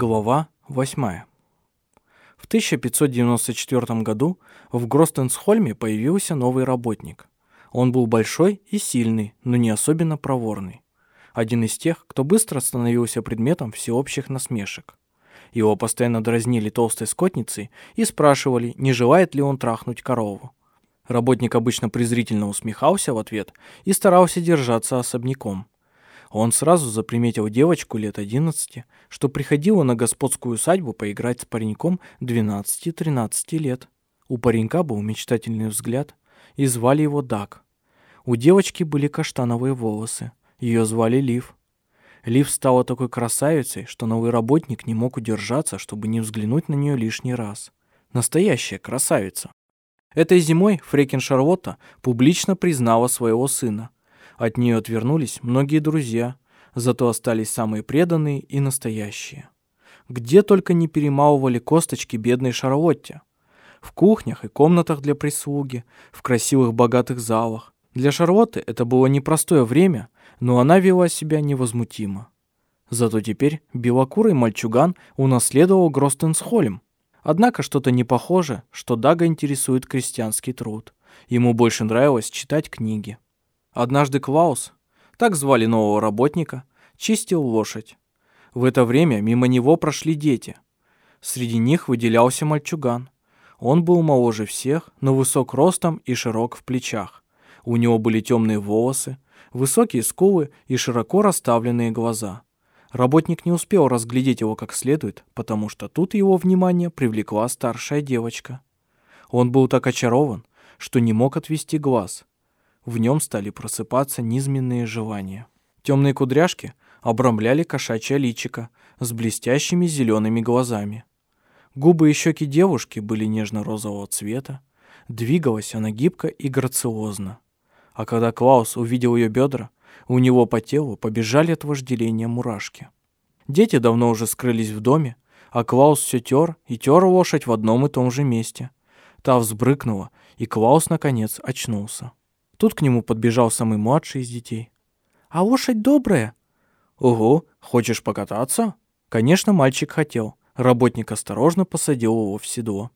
Глава 8. В 1594 году в Гростенсхольме появился новый работник. Он был большой и сильный, но не особенно проворный. Один из тех, кто быстро становился предметом всеобщих насмешек. Его постоянно дразнили толстой скотницей и спрашивали, не желает ли он трахнуть корову. Работник обычно презрительно усмехался в ответ и старался держаться особняком. Он сразу заприметил девочку лет 11, что приходила на господскую усадьбу поиграть с пареньком 12-13 лет. У паренька был мечтательный взгляд, и звали его Дак. У девочки были каштановые волосы, ее звали Лив. Лив стала такой красавицей, что новый работник не мог удержаться, чтобы не взглянуть на нее лишний раз. Настоящая красавица. Этой зимой Фрекин Шарлотта публично признала своего сына. От нее отвернулись многие друзья, зато остались самые преданные и настоящие. Где только не перемалывали косточки бедной Шарлотте. В кухнях и комнатах для прислуги, в красивых богатых залах. Для Шарлотты это было непростое время, но она вела себя невозмутимо. Зато теперь белокурый мальчуган унаследовал Гростенсхольм. Однако что-то не похоже, что Дага интересует крестьянский труд. Ему больше нравилось читать книги. Однажды Клаус, так звали нового работника, чистил лошадь. В это время мимо него прошли дети. Среди них выделялся мальчуган. Он был моложе всех, но высок ростом и широк в плечах. У него были темные волосы, высокие скулы и широко расставленные глаза. Работник не успел разглядеть его как следует, потому что тут его внимание привлекла старшая девочка. Он был так очарован, что не мог отвести глаз. В нем стали просыпаться низменные желания. Темные кудряшки обрамляли кошачье личико с блестящими зелеными глазами. Губы и щеки девушки были нежно-розового цвета. Двигалась она гибко и грациозно. А когда Клаус увидел ее бедра, у него по телу побежали от вожделения мурашки. Дети давно уже скрылись в доме, а Клаус все тер и тер лошадь в одном и том же месте. Та взбрыкнула, и Клаус, наконец, очнулся. Тут к нему подбежал самый младший из детей. «А лошадь добрая?» «Ого, хочешь покататься?» Конечно, мальчик хотел. Работник осторожно посадил его в седло.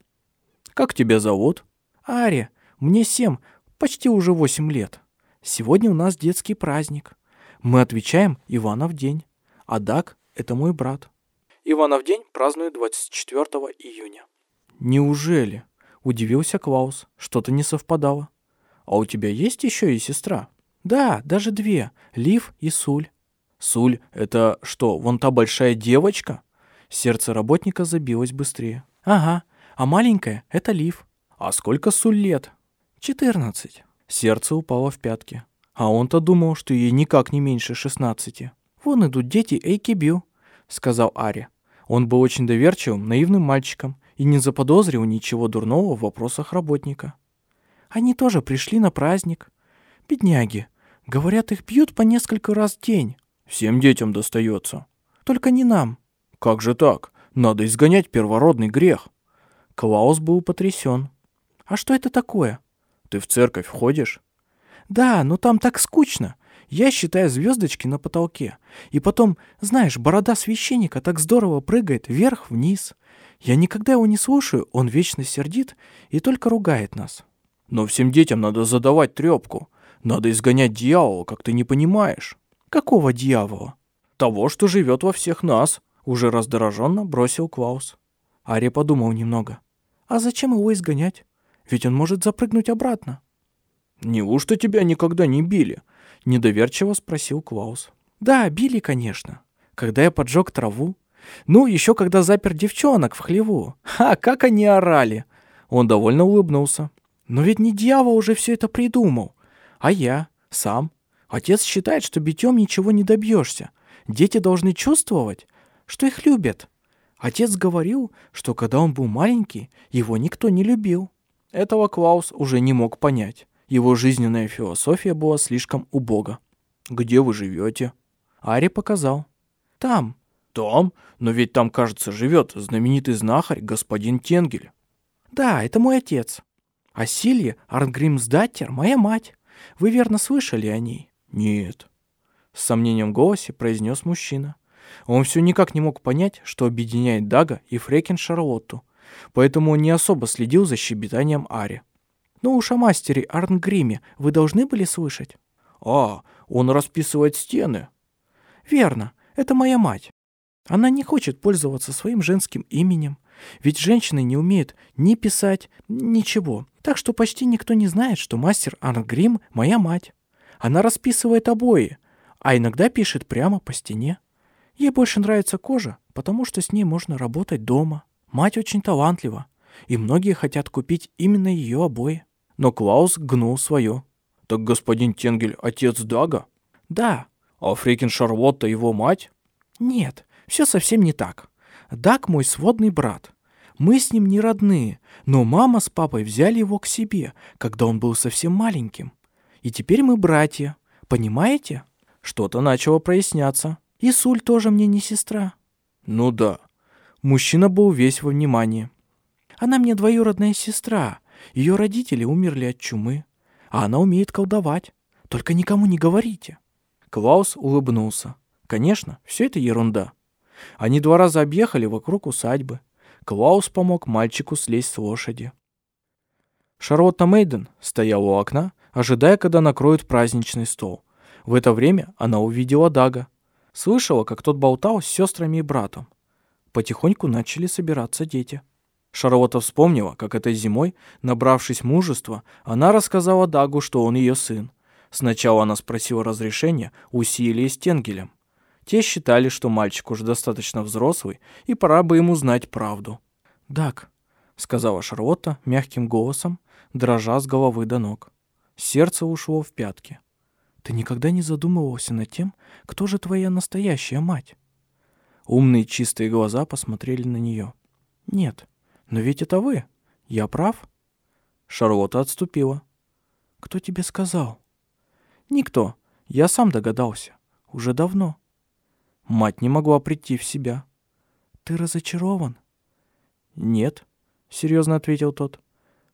«Как тебя зовут?» «Ария. Мне семь, Почти уже восемь лет. Сегодня у нас детский праздник. Мы отвечаем Иванов день. А Дак — это мой брат. Иванов день празднуют 24 июня. Неужели? Удивился Клаус. Что-то не совпадало. А у тебя есть еще и сестра? Да, даже две. Лив и Суль. Суль — это что, вон та большая девочка? Сердце работника забилось быстрее. Ага, а маленькая — это Лив. А сколько Суль лет? «Четырнадцать». Сердце упало в пятки. А он-то думал, что ей никак не меньше шестнадцати. «Вон идут дети Эйкибю», — сказал Ари. Он был очень доверчивым, наивным мальчиком и не заподозрил ничего дурного в вопросах работника. «Они тоже пришли на праздник. Бедняги. Говорят, их бьют по несколько раз в день». «Всем детям достается». «Только не нам». «Как же так? Надо изгонять первородный грех». Клаус был потрясен. «А что это такое?» Ты в церковь ходишь? Да, но там так скучно. Я считаю звездочки на потолке. И потом, знаешь, борода священника так здорово прыгает вверх-вниз. Я никогда его не слушаю, он вечно сердит и только ругает нас. Но всем детям надо задавать трепку. Надо изгонять дьявола, как ты не понимаешь. Какого дьявола? Того, что живет во всех нас, уже раздраженно бросил Клаус. Ари подумал немного. А зачем его изгонять? Ведь он может запрыгнуть обратно. «Неужто тебя никогда не били?» — недоверчиво спросил Клаус. «Да, били, конечно. Когда я поджег траву. Ну, еще когда запер девчонок в хлеву. Ха, как они орали!» Он довольно улыбнулся. «Но ведь не дьявол уже все это придумал, а я, сам. Отец считает, что битьем ничего не добьешься. Дети должны чувствовать, что их любят. Отец говорил, что когда он был маленький, его никто не любил. Этого Клаус уже не мог понять. Его жизненная философия была слишком убога. «Где вы живете?» Ари показал. «Там». «Там? Но ведь там, кажется, живет знаменитый знахарь господин Тенгель». «Да, это мой отец. А Силья Арнгримсдаттер — моя мать. Вы верно слышали о ней?» «Нет». С сомнением в голосе произнес мужчина. Он все никак не мог понять, что объединяет Дага и Фрекин Шарлотту, поэтому он не особо следил за щебетанием Ари. «Ну уж о мастере Арнгриме вы должны были слышать?» «А, он расписывает стены». «Верно, это моя мать. Она не хочет пользоваться своим женским именем, ведь женщины не умеют ни писать, ничего. Так что почти никто не знает, что мастер Арнгрим – моя мать. Она расписывает обои, а иногда пишет прямо по стене. Ей больше нравится кожа, потому что с ней можно работать дома. Мать очень талантлива, и многие хотят купить именно ее обои. Но Клаус гнул свое. Так господин Тенгель отец Дага? Да. А Фрикин Шарлотта его мать? Нет, все совсем не так. Даг мой сводный брат. Мы с ним не родные, но мама с папой взяли его к себе, когда он был совсем маленьким. И теперь мы братья. Понимаете? Что-то начало проясняться. И Суль тоже мне не сестра. Ну да. Мужчина был весь во внимании. Она мне двоюродная сестра. Ее родители умерли от чумы. А она умеет колдовать. Только никому не говорите. Клаус улыбнулся. Конечно, все это ерунда. Они два раза объехали вокруг усадьбы. Клаус помог мальчику слезть с лошади. Шарлотта Мейден стояла у окна, ожидая, когда накроют праздничный стол. В это время она увидела Дага. Слышала, как тот болтал с сестрами и братом. Потихоньку начали собираться дети. Шарлотта вспомнила, как этой зимой, набравшись мужества, она рассказала Дагу, что он ее сын. Сначала она спросила разрешения у Силии с Тенгелем. Те считали, что мальчик уже достаточно взрослый, и пора бы ему знать правду. «Дак», — сказала Шарлотта мягким голосом, дрожа с головы до ног. Сердце ушло в пятки. «Ты никогда не задумывался над тем, кто же твоя настоящая мать?» Умные чистые глаза посмотрели на нее. «Нет, но ведь это вы. Я прав?» Шарлотта отступила. «Кто тебе сказал?» «Никто. Я сам догадался. Уже давно». Мать не могла прийти в себя. «Ты разочарован?» «Нет», — серьезно ответил тот.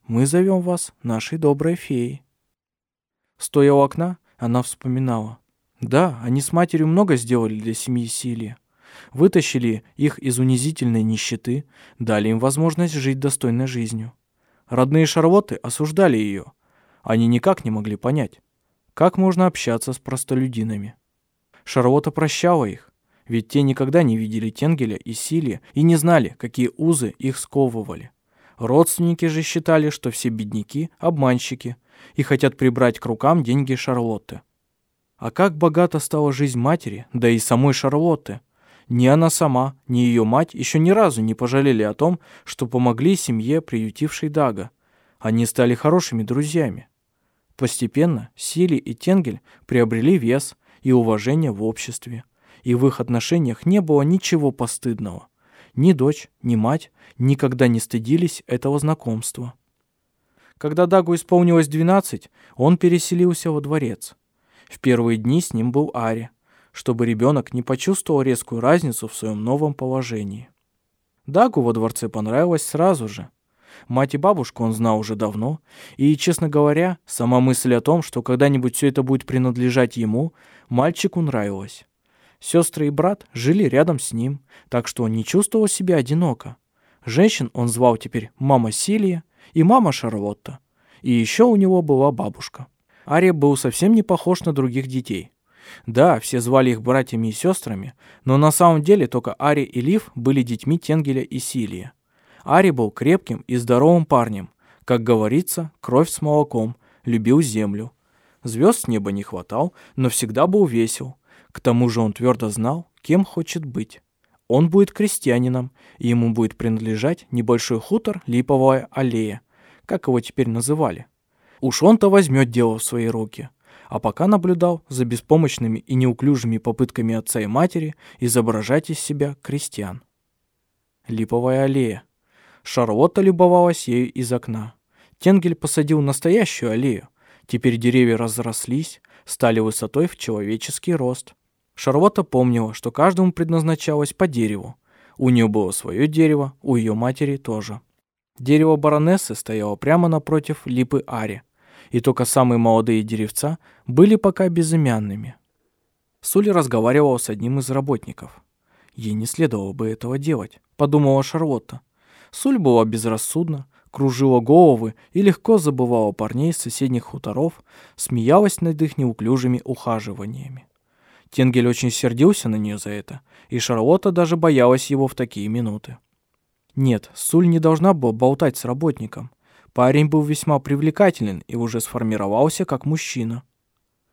«Мы зовем вас нашей доброй феей». Стоя у окна, она вспоминала. Да, они с матерью много сделали для семьи Силии. Вытащили их из унизительной нищеты, дали им возможность жить достойной жизнью. Родные Шарлотты осуждали ее. Они никак не могли понять, как можно общаться с простолюдинами. Шарлотта прощала их, ведь те никогда не видели Тенгеля и Силия и не знали, какие узы их сковывали. Родственники же считали, что все бедняки – обманщики и хотят прибрать к рукам деньги Шарлотты. А как богата стала жизнь матери, да и самой Шарлотты. Ни она сама, ни ее мать еще ни разу не пожалели о том, что помогли семье, приютившей Дага. Они стали хорошими друзьями. Постепенно Сили и Тенгель приобрели вес и уважение в обществе и в их отношениях не было ничего постыдного. Ни дочь, ни мать никогда не стыдились этого знакомства. Когда Дагу исполнилось 12, он переселился во дворец. В первые дни с ним был Ари, чтобы ребенок не почувствовал резкую разницу в своем новом положении. Дагу во дворце понравилось сразу же. Мать и бабушку он знал уже давно, и, честно говоря, сама мысль о том, что когда-нибудь все это будет принадлежать ему, мальчику нравилась. Сестры и брат жили рядом с ним, так что он не чувствовал себя одиноко. Женщин он звал теперь мама Силия и мама Шарлотта. И еще у него была бабушка. Ария был совсем не похож на других детей. Да, все звали их братьями и сестрами, но на самом деле только Ари и Лив были детьми Тенгеля и Силия. Ари был крепким и здоровым парнем. Как говорится, кровь с молоком, любил землю. Звезд с неба не хватал, но всегда был весел. К тому же он твердо знал, кем хочет быть. Он будет крестьянином, и ему будет принадлежать небольшой хутор Липовая аллея, как его теперь называли. Уж он-то возьмет дело в свои руки. А пока наблюдал за беспомощными и неуклюжими попытками отца и матери изображать из себя крестьян. Липовая аллея. Шарлотта любовалась ею из окна. Тенгель посадил настоящую аллею. Теперь деревья разрослись, стали высотой в человеческий рост. Шарлотта помнила, что каждому предназначалось по дереву. У нее было свое дерево, у ее матери тоже. Дерево баронессы стояло прямо напротив липы Ари, и только самые молодые деревца были пока безымянными. Сули разговаривал с одним из работников. Ей не следовало бы этого делать, подумала Шарлотта. Суль была безрассудна, кружила головы и легко забывала парней с соседних хуторов, смеялась над их неуклюжими ухаживаниями. Тенгель очень сердился на нее за это, и Шарлотта даже боялась его в такие минуты. Нет, Суль не должна была болтать с работником. Парень был весьма привлекателен и уже сформировался как мужчина.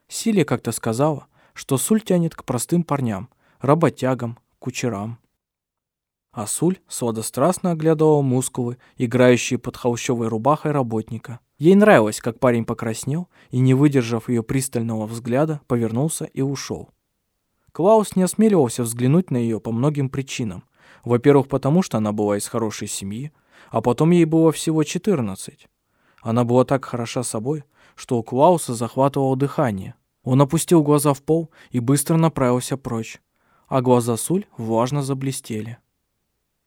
Силия как-то сказала, что Суль тянет к простым парням, работягам, кучерам. А Суль сладострастно оглядывала мускулы, играющие под холщовой рубахой работника. Ей нравилось, как парень покраснел и, не выдержав ее пристального взгляда, повернулся и ушел. Клаус не осмеливался взглянуть на ее по многим причинам. Во-первых, потому что она была из хорошей семьи, а потом ей было всего 14. Она была так хороша собой, что у Клауса захватывало дыхание. Он опустил глаза в пол и быстро направился прочь, а глаза Суль влажно заблестели.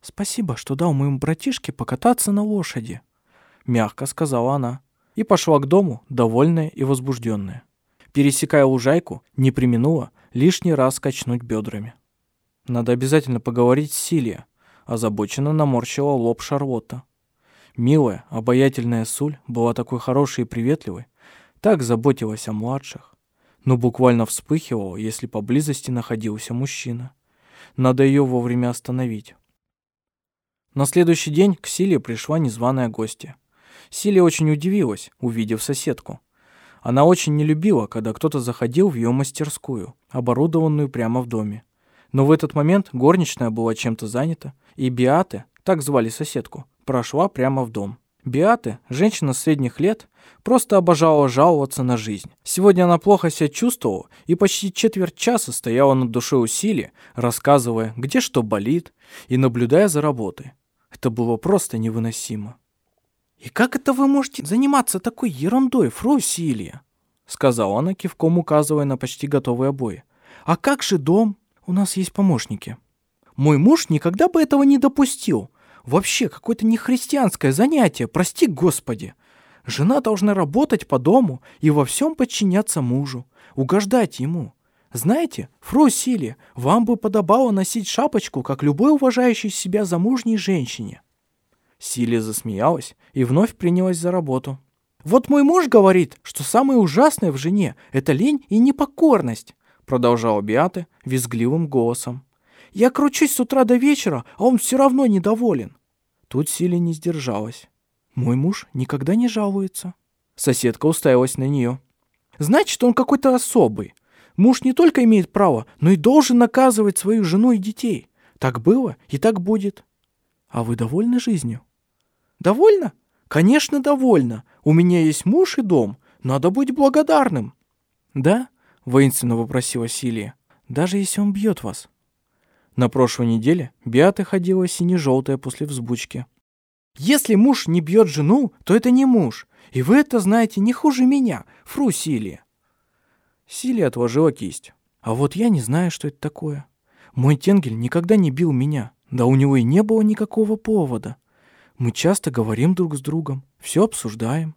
«Спасибо, что дал моему братишке покататься на лошади», — мягко сказала она, и пошла к дому, довольная и возбужденная. Пересекая лужайку, не применула лишний раз качнуть бедрами. «Надо обязательно поговорить с Силия», — озабоченно наморщила лоб Шарлотта. Милая, обаятельная Суль была такой хорошей и приветливой, так заботилась о младших, но буквально вспыхивала, если поблизости находился мужчина. Надо ее вовремя остановить. На следующий день к Силе пришла незваная гостья. Силия очень удивилась, увидев соседку. Она очень не любила, когда кто-то заходил в ее мастерскую, оборудованную прямо в доме. Но в этот момент горничная была чем-то занята, и Биате, так звали соседку, прошла прямо в дом. Биате, женщина средних лет, просто обожала жаловаться на жизнь. Сегодня она плохо себя чувствовала и почти четверть часа стояла над душой усилия, рассказывая, где что болит, и наблюдая за работой. Это было просто невыносимо. «И как это вы можете заниматься такой ерундой, фру Силия?» Сказала она, кивком указывая на почти готовые обои. «А как же дом? У нас есть помощники». «Мой муж никогда бы этого не допустил. Вообще, какое-то нехристианское занятие, прости господи. Жена должна работать по дому и во всем подчиняться мужу, угождать ему. Знаете, фру Силия, вам бы подобало носить шапочку, как любой уважающей себя замужней женщине». Силия засмеялась и вновь принялась за работу. «Вот мой муж говорит, что самое ужасное в жене — это лень и непокорность», продолжала Биата визгливым голосом. «Я кручусь с утра до вечера, а он все равно недоволен». Тут Силия не сдержалась. «Мой муж никогда не жалуется». Соседка уставилась на нее. «Значит, он какой-то особый. Муж не только имеет право, но и должен наказывать свою жену и детей. Так было и так будет. А вы довольны жизнью?» Довольно? Конечно, довольна. У меня есть муж и дом. Надо быть благодарным. Да? Воинственно вопросила Силия. Даже если он бьет вас. На прошлой неделе Биата ходила сине-желтая после взбучки. Если муж не бьет жену, то это не муж. И вы это знаете не хуже меня, фру Силия. Силия отложила кисть. А вот я не знаю, что это такое. Мой Тенгель никогда не бил меня. Да у него и не было никакого повода. Мы часто говорим друг с другом, все обсуждаем.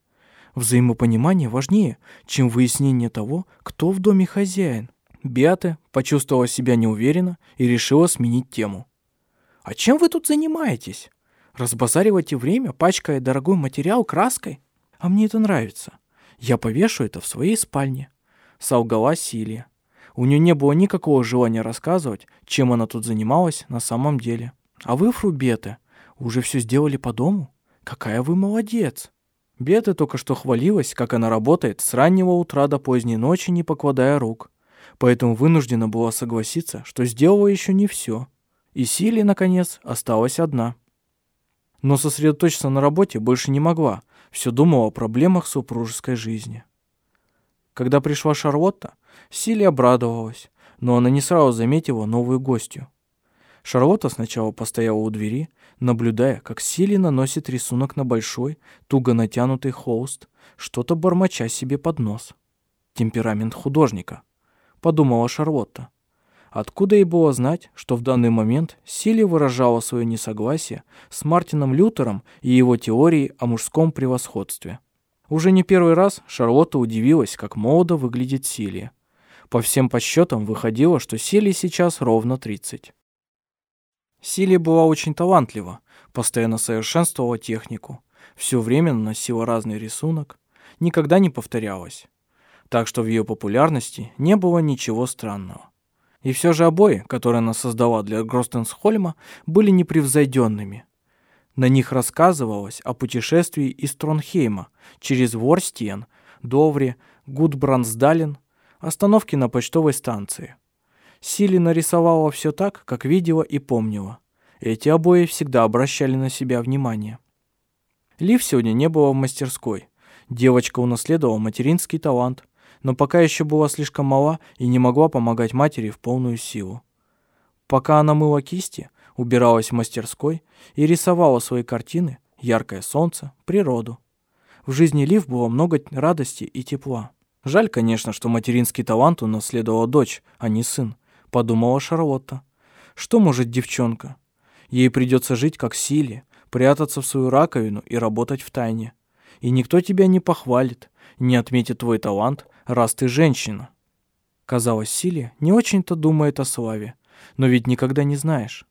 Взаимопонимание важнее, чем выяснение того, кто в доме хозяин. Беата почувствовала себя неуверенно и решила сменить тему. «А чем вы тут занимаетесь? Разбазариваете время, пачкая дорогой материал краской? А мне это нравится. Я повешу это в своей спальне», — солгала Силия. У нее не было никакого желания рассказывать, чем она тут занималась на самом деле. «А вы, Фрубета, уже все сделали по дому? Какая вы молодец!» Бета только что хвалилась, как она работает с раннего утра до поздней ночи, не покладая рук. Поэтому вынуждена была согласиться, что сделала еще не все. И Сили, наконец, осталась одна. Но сосредоточиться на работе больше не могла, все думала о проблемах супружеской жизни. Когда пришла Шарлотта, Сили обрадовалась, но она не сразу заметила новую гостью. Шарлотта сначала постояла у двери, наблюдая, как Сили наносит рисунок на большой, туго натянутый холст, что-то бормоча себе под нос. Темперамент художника, подумала Шарлотта. Откуда ей было знать, что в данный момент Сили выражала свое несогласие с Мартином Лютером и его теорией о мужском превосходстве? Уже не первый раз Шарлотта удивилась, как молодо выглядит Силия. По всем подсчетам выходило, что Силии сейчас ровно 30. Силия была очень талантлива, постоянно совершенствовала технику, все время наносила разный рисунок, никогда не повторялась. Так что в ее популярности не было ничего странного. И все же обои, которые она создала для Гростенсхольма, были непревзойденными. На них рассказывалось о путешествии из Тронхейма через Ворстиен, Довре, Гудбрансдален, остановки на почтовой станции. Сили нарисовала все так, как видела и помнила. Эти обои всегда обращали на себя внимание. Лив сегодня не было в мастерской. Девочка унаследовала материнский талант, но пока еще была слишком мала и не могла помогать матери в полную силу. Пока она мыла кисти, убиралась в мастерской и рисовала свои картины, яркое солнце, природу. В жизни Лив было много радости и тепла. Жаль, конечно, что материнский талант унаследовала дочь, а не сын, подумала Шарлотта. Что может девчонка? Ей придется жить как Силе, прятаться в свою раковину и работать в тайне. И никто тебя не похвалит, не отметит твой талант, раз ты женщина. Казалось, Силе не очень-то думает о славе, но ведь никогда не знаешь.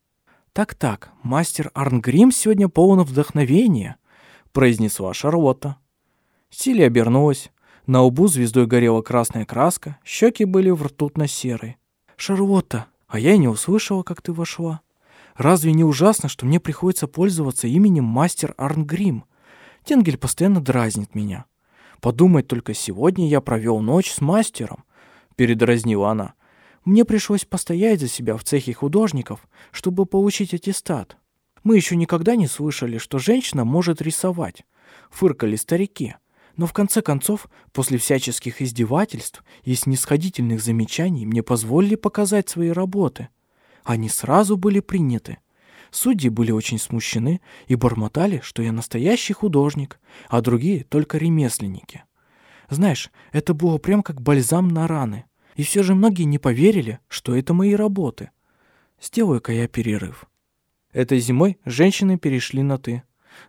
«Так-так, мастер Арнгрим сегодня полон вдохновения», — произнесла Шарлотта. Силия обернулась. На лбу звездой горела красная краска, щеки были в ртутно-серой. «Шарлотта, а я и не услышала, как ты вошла. Разве не ужасно, что мне приходится пользоваться именем мастер Арнгрим? Тенгель постоянно дразнит меня. Подумать только, сегодня я провел ночь с мастером», — передразнила она. «Мне пришлось постоять за себя в цехе художников, чтобы получить аттестат. Мы еще никогда не слышали, что женщина может рисовать», — фыркали старики. Но в конце концов, после всяческих издевательств и снисходительных замечаний мне позволили показать свои работы. Они сразу были приняты. Судьи были очень смущены и бормотали, что я настоящий художник, а другие только ремесленники. Знаешь, это было прям как бальзам на раны. И все же многие не поверили, что это мои работы. Сделаю-ка я перерыв. Этой зимой женщины перешли на «ты».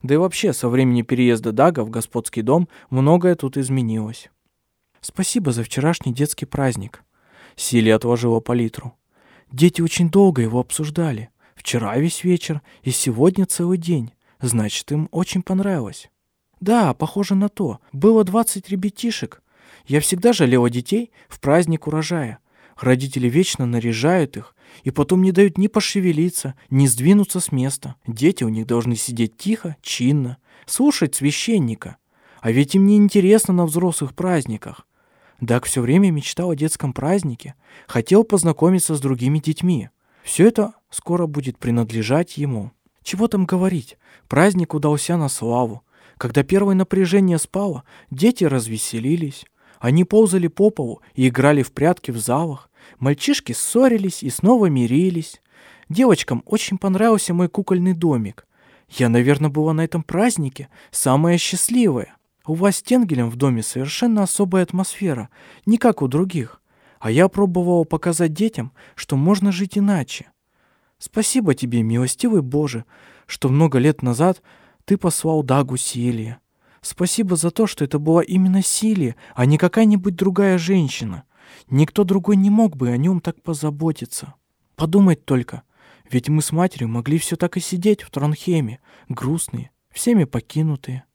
Да и вообще, со времени переезда Дага в господский дом многое тут изменилось. Спасибо за вчерашний детский праздник. Силия отложила палитру. Дети очень долго его обсуждали. Вчера весь вечер и сегодня целый день. Значит, им очень понравилось. Да, похоже на то. Было 20 ребятишек. Я всегда жалела детей в праздник урожая. Родители вечно наряжают их, и потом не дают ни пошевелиться, ни сдвинуться с места. Дети у них должны сидеть тихо, чинно, слушать священника. А ведь им не интересно на взрослых праздниках. Даг все время мечтал о детском празднике, хотел познакомиться с другими детьми. Все это скоро будет принадлежать ему. Чего там говорить, праздник удался на славу. Когда первое напряжение спало, дети развеселились. Они ползали по полу и играли в прятки в залах. Мальчишки ссорились и снова мирились. Девочкам очень понравился мой кукольный домик. Я, наверное, была на этом празднике самая счастливая. У вас с Тенгелем в доме совершенно особая атмосфера, не как у других. А я пробовала показать детям, что можно жить иначе. Спасибо тебе, милостивый Боже, что много лет назад ты послал Дагу Силия. Спасибо за то, что это была именно Силия, а не какая-нибудь другая женщина. Никто другой не мог бы о нем так позаботиться. Подумать только, ведь мы с матерью могли все так и сидеть в Тронхеме, грустные, всеми покинутые.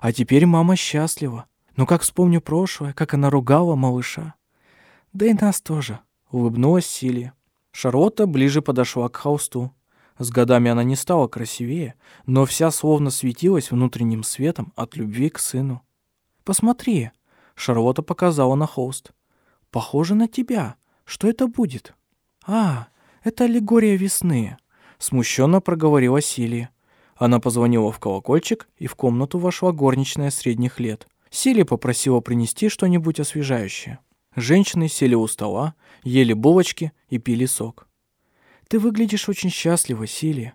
А теперь мама счастлива. Но как вспомню прошлое, как она ругала малыша. Да и нас тоже, улыбнулась Силия. Шарлотта ближе подошла к холсту. С годами она не стала красивее, но вся словно светилась внутренним светом от любви к сыну. «Посмотри!» — Шарлотта показала на холст. «Похоже на тебя. Что это будет?» «А, это аллегория весны», — смущенно проговорила Силия. Она позвонила в колокольчик, и в комнату вошла горничная средних лет. Силия попросила принести что-нибудь освежающее. Женщины сели у стола, ели булочки и пили сок. Ты выглядишь очень счастлива, Силия.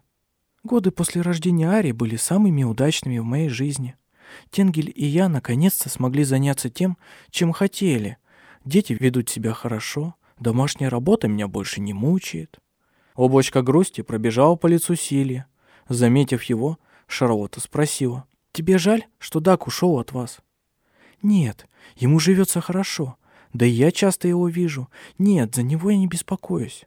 Годы после рождения Ари были самыми удачными в моей жизни. Тенгель и я наконец-то смогли заняться тем, чем хотели. Дети ведут себя хорошо, домашняя работа меня больше не мучает. Облачко грусти пробежало по лицу Силии. Заметив его, Шарлотта спросила. «Тебе жаль, что Дак ушел от вас?» «Нет, ему живется хорошо. Да и я часто его вижу. Нет, за него я не беспокоюсь.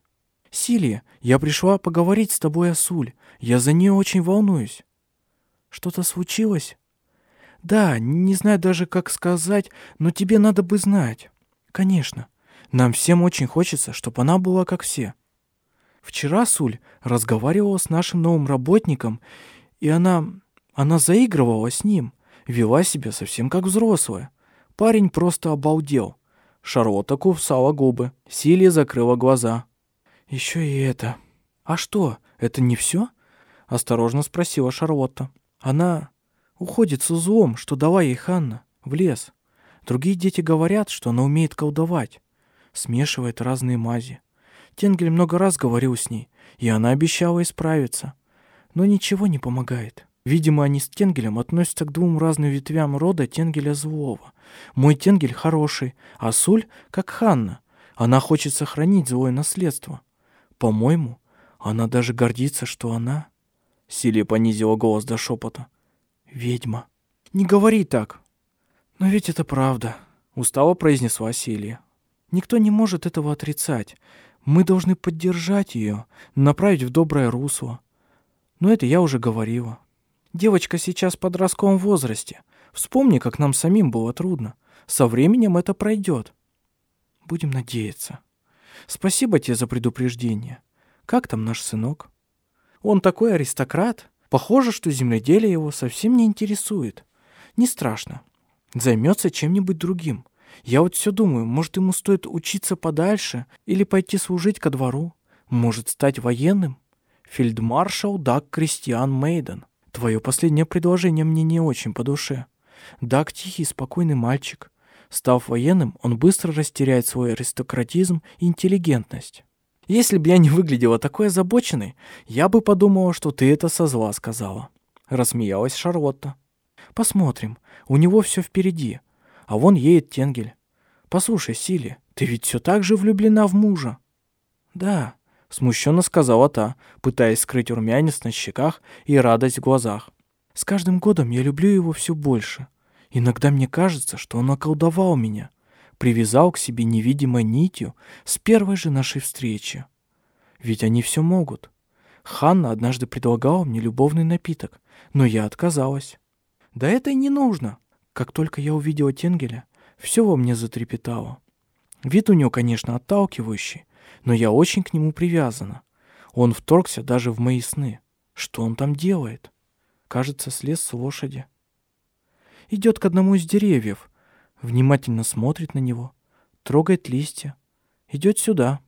«Силия, я пришла поговорить с тобой о Суль. Я за нее очень волнуюсь». «Что-то случилось?» «Да, не знаю даже, как сказать, но тебе надо бы знать». «Конечно. Нам всем очень хочется, чтобы она была как все». Вчера Суль разговаривала с нашим новым работником, и она... она заигрывала с ним, вела себя совсем как взрослая. Парень просто обалдел. Шарлотта кусала губы, Силия закрыла глаза. «Еще и это». «А что, это не все?» — осторожно спросила Шарлотта. «Она уходит с узлом, что дала ей Ханна, в лес. Другие дети говорят, что она умеет колдовать, смешивает разные мази. Тенгель много раз говорил с ней, и она обещала исправиться. Но ничего не помогает. Видимо, они с Тенгелем относятся к двум разным ветвям рода Тенгеля злого. Мой Тенгель хороший, а Суль как Ханна. Она хочет сохранить злое наследство. По-моему, она даже гордится, что она... Силия понизила голос до шепота. «Ведьма». «Не говори так». «Но ведь это правда», — устало произнесла Силия. «Никто не может этого отрицать. Мы должны поддержать ее, направить в доброе русло. Но это я уже говорила. Девочка сейчас в подростковом возрасте. Вспомни, как нам самим было трудно. Со временем это пройдет. Будем надеяться. Спасибо тебе за предупреждение. Как там наш сынок? Он такой аристократ. Похоже, что земледелие его совсем не интересует. Не страшно. Займется чем-нибудь другим. Я вот все думаю, может, ему стоит учиться подальше или пойти служить ко двору? Может, стать военным? Фельдмаршал Даг Кристиан Мейден. Твое последнее предложение мне не очень по душе. Даг тихий, спокойный мальчик. Став военным, он быстро растеряет свой аристократизм и интеллигентность. Если бы я не выглядела такой озабоченной, я бы подумала, что ты это со зла сказала. Рассмеялась Шарлотта. Посмотрим. У него все впереди. А вон едет Тенгель. Послушай, Сили, ты ведь все так же влюблена в мужа. Да, смущенно сказала та, пытаясь скрыть румянец на щеках и радость в глазах. С каждым годом я люблю его все больше. Иногда мне кажется, что он околдовал меня, привязал к себе невидимой нитью с первой же нашей встречи. Ведь они все могут. Ханна однажды предлагала мне любовный напиток, но я отказалась. Да это и не нужно. Как только я увидела Тенгеля, все во мне затрепетало. Вид у него, конечно, отталкивающий, но я очень к нему привязана. Он вторгся даже в мои сны. Что он там делает? Кажется, слез с лошади. Идет к одному из деревьев, внимательно смотрит на него, трогает листья. Идет сюда.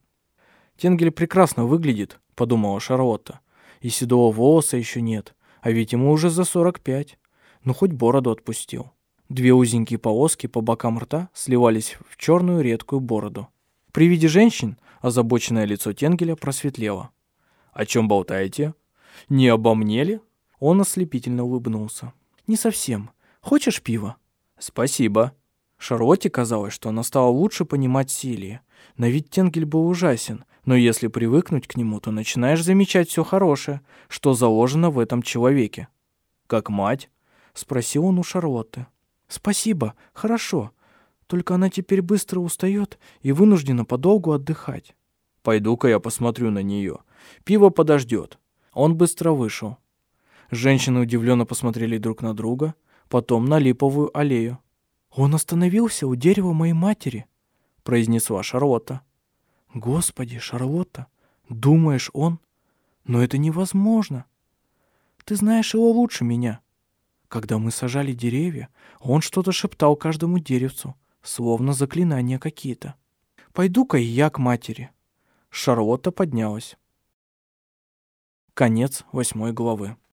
Тенгель прекрасно выглядит, подумала Шарлотта. И седого волоса еще нет, а ведь ему уже за сорок пять. Ну, хоть бороду отпустил. Две узенькие полоски по бокам рта сливались в черную редкую бороду. При виде женщин озабоченное лицо Тенгеля просветлело. «О чем болтаете? Не обо мне ли?» Он ослепительно улыбнулся. «Не совсем. Хочешь пива?» «Спасибо». Шарлотте казалось, что она стала лучше понимать Силии. На вид Тенгель был ужасен, но если привыкнуть к нему, то начинаешь замечать все хорошее, что заложено в этом человеке. «Как мать?» — спросил он у Шарлотты. «Спасибо, хорошо. Только она теперь быстро устает и вынуждена подолгу отдыхать». «Пойду-ка я посмотрю на нее. Пиво подождет». Он быстро вышел. Женщины удивленно посмотрели друг на друга, потом на липовую аллею. «Он остановился у дерева моей матери», — произнесла Шарлотта. «Господи, Шарлотта, думаешь, он? Но это невозможно. Ты знаешь его лучше меня. Когда мы сажали деревья, он что-то шептал каждому деревцу, словно заклинания какие-то. Пойду-ка и я к матери. Шарлотта поднялась. Конец восьмой главы.